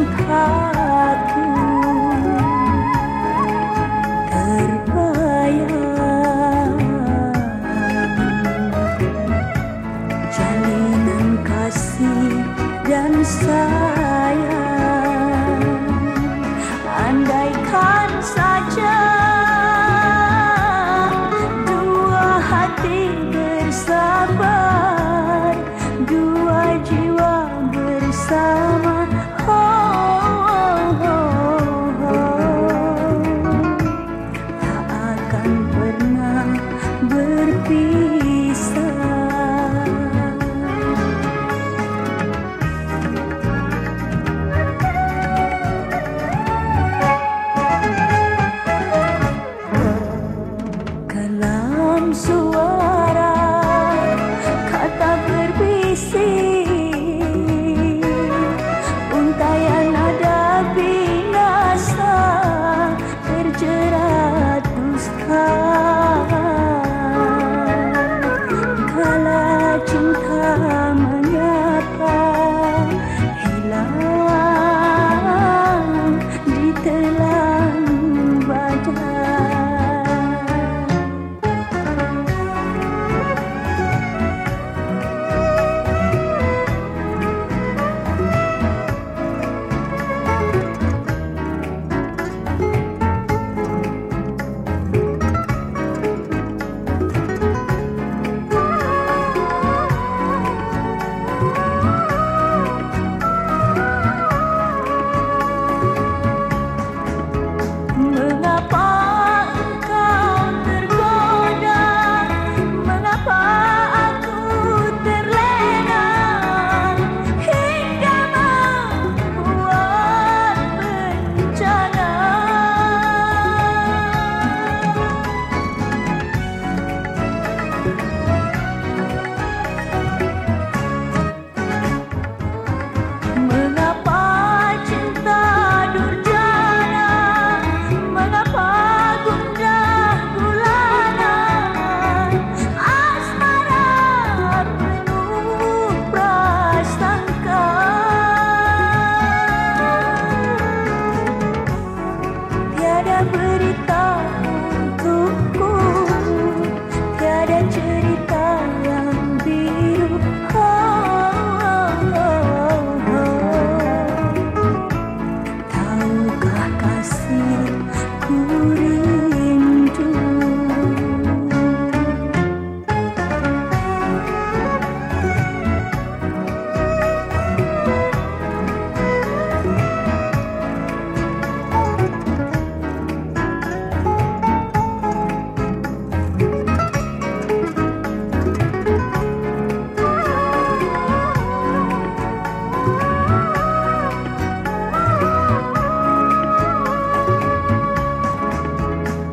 cintaku terbayang jalinan kasih dan sayang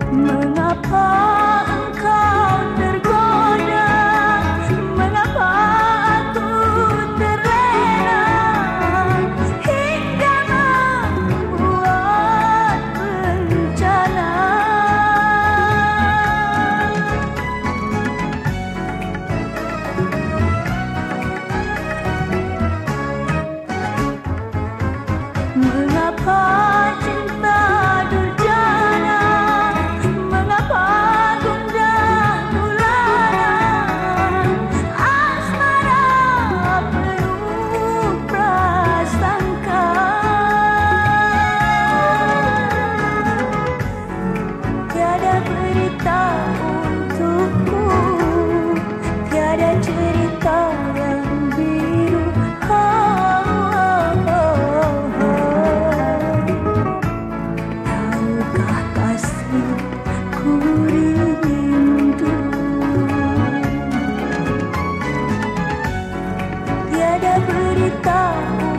Mengapa engkau ficar